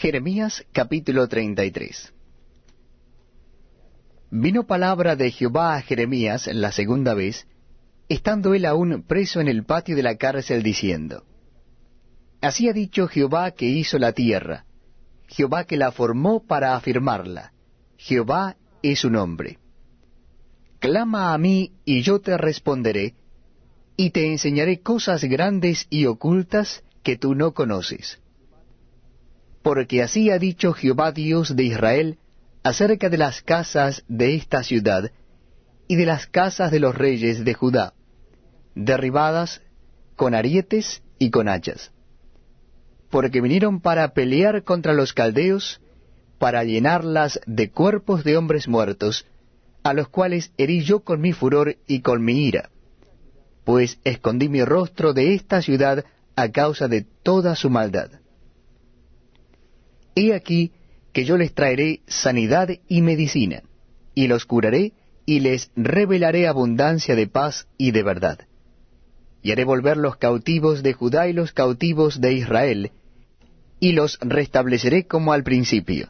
Jeremías capítulo 33 Vino palabra de Jehová a Jeremías la segunda vez, estando él aún preso en el patio de la cárcel, diciendo, Así ha dicho Jehová que hizo la tierra, Jehová que la formó para afirmarla, Jehová es su nombre. Clama a mí y yo te responderé, y te enseñaré cosas grandes y ocultas que tú no conoces. Porque así ha dicho Jehová Dios de Israel acerca de las casas de esta ciudad y de las casas de los reyes de Judá, derribadas con arietes y con hachas. Porque vinieron para pelear contra los caldeos, para llenarlas de cuerpos de hombres muertos, a los cuales herí yo con mi furor y con mi ira, pues escondí mi rostro de esta ciudad a causa de toda su maldad. He aquí que yo les traeré sanidad y medicina, y los curaré y les revelaré abundancia de paz y de verdad. Y haré volver los cautivos de Judá y los cautivos de Israel, y los restableceré como al principio,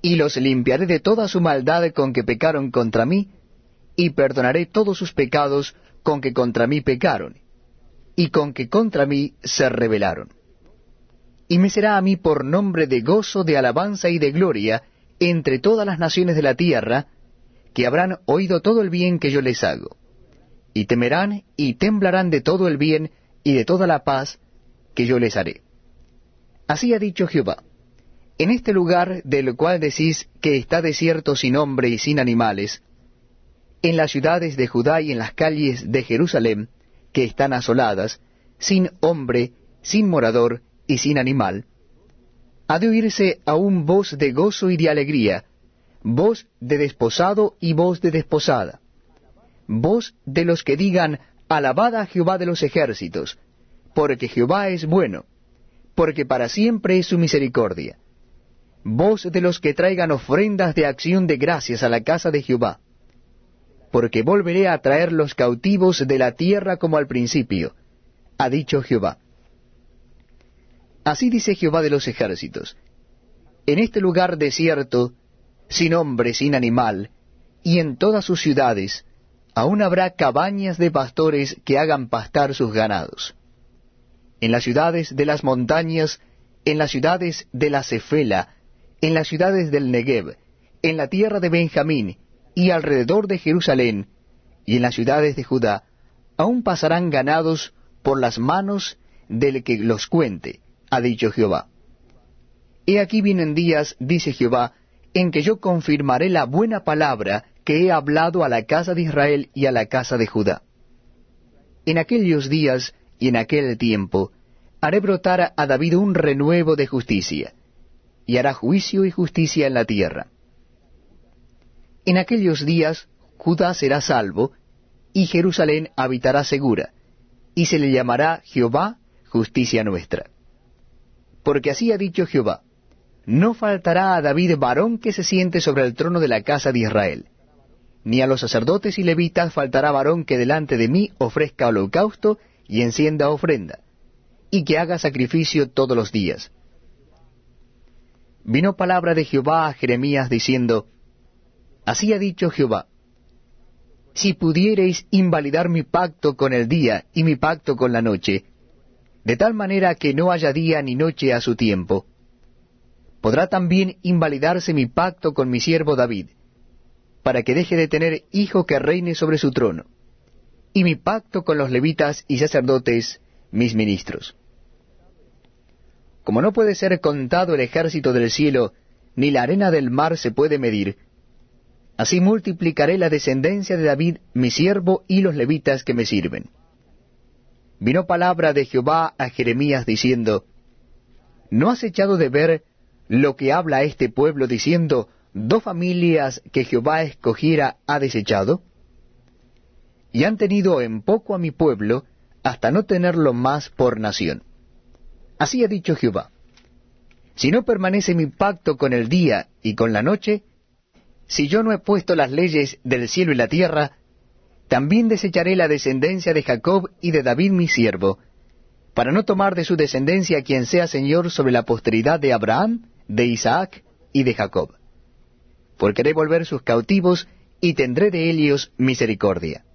y los limpiaré de toda su maldad con que pecaron contra mí, y perdonaré todos sus pecados con que contra mí pecaron, y con que contra mí se rebelaron y me será a mí por nombre de gozo, de alabanza y de gloria entre todas las naciones de la tierra, que habrán oído todo el bien que yo les hago. Y temerán y temblarán de todo el bien y de toda la paz que yo les haré. Así ha dicho Jehová. En este lugar del cual decís que está desierto sin hombre y sin animales, en las ciudades de Judá y en las calles de Jerusalén, que están asoladas, sin hombre, sin morador, y sin animal, ha de oírse aún voz de gozo y de alegría, voz de desposado y voz de desposada, voz de los que digan, Alabad a Jehová de los ejércitos, porque Jehová es bueno, porque para siempre es su misericordia. Voz de los que traigan ofrendas de acción de gracias a la casa de Jehová, porque volveré a traer los cautivos de la tierra como al principio, ha dicho Jehová. Así dice Jehová de los ejércitos, en este lugar desierto, sin hombre, sin animal, y en todas sus ciudades, aún habrá cabañas de pastores que hagan pastar sus ganados. En las ciudades de las montañas, en las ciudades de la Cefela, en las ciudades del Negev, en la tierra de Benjamín, y alrededor de Jerusalén, y en las ciudades de Judá, aún pasarán ganados por las manos del que los cuente, ha dicho Jehová. He aquí vienen días, dice Jehová, en que yo confirmaré la buena palabra que he hablado a la casa de Israel y a la casa de Judá. En aquellos días y en aquel tiempo haré brotar a David un renuevo de justicia, y hará juicio y justicia en la tierra. En aquellos días Judá será salvo, y Jerusalén habitará segura, y se le llamará Jehová justicia nuestra porque así ha dicho Jehová, no faltará a David varón que se siente sobre el trono de la casa de Israel, ni a los sacerdotes y levitas faltará varón que delante de mí ofrezca holocausto y encienda ofrenda, y que haga sacrificio todos los días. Vino palabra de Jehová a Jeremías diciendo, Así ha dicho Jehová, si pudiereis invalidar mi pacto con el día y mi pacto con la noche, de tal manera que no haya día ni noche a su tiempo. Podrá también invalidarse mi pacto con mi siervo David, para que deje de tener hijo que reine sobre su trono, y mi pacto con los levitas y sacerdotes, mis ministros. Como no puede ser contado el ejército del cielo, ni la arena del mar se puede medir, así multiplicaré la descendencia de David, mi siervo, y los levitas que me sirven vino palabra de Jehová a Jeremías diciendo, ¿No has echado de ver lo que habla este pueblo diciendo, dos familias que Jehová escogiera ha desechado? Y han tenido en poco a mi pueblo hasta no tenerlo más por nación. Así ha dicho Jehová. Si no permanece mi pacto con el día y con la noche, si yo no he puesto las leyes del cielo y la tierra, también desecharé la descendencia de Jacob y de David mi siervo, para no tomar de su descendencia quien sea Señor sobre la posteridad de Abraham de Isaac y de Jacob. Porque haré volver sus cautivos y tendré de ellos misericordia